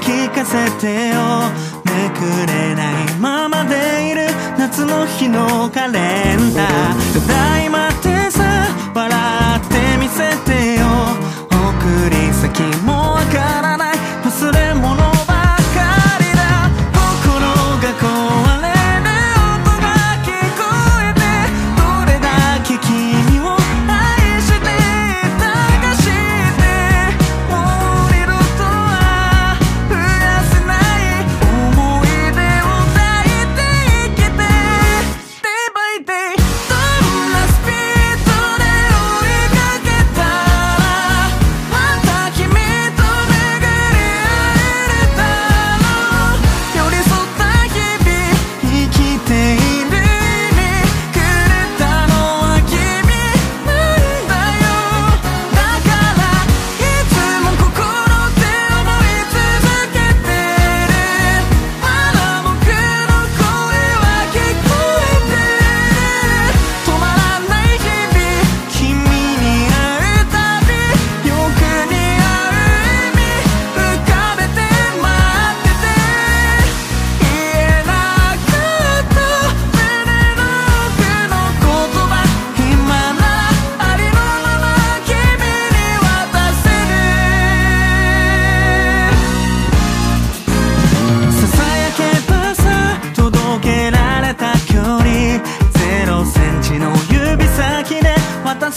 聞かせてよ。めくれないままでいる夏の日のカレンダー。ただいまってさ笑ってみせてよ。送り先 matan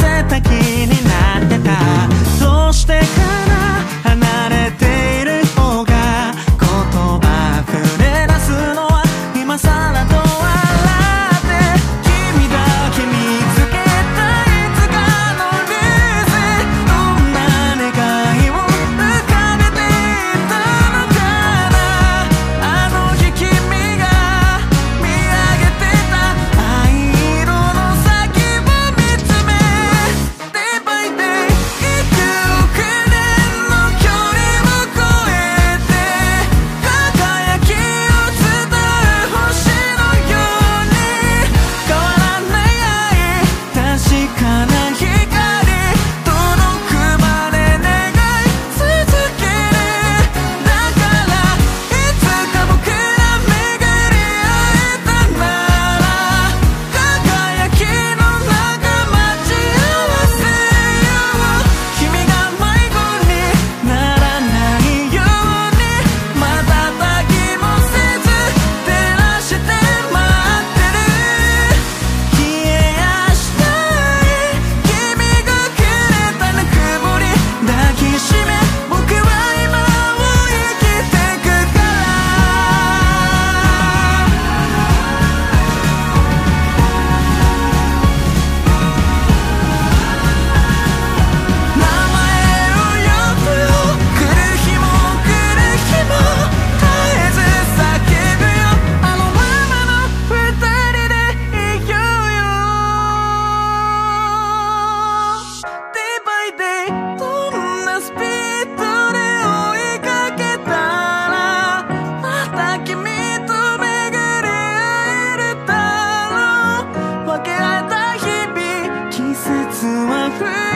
つまら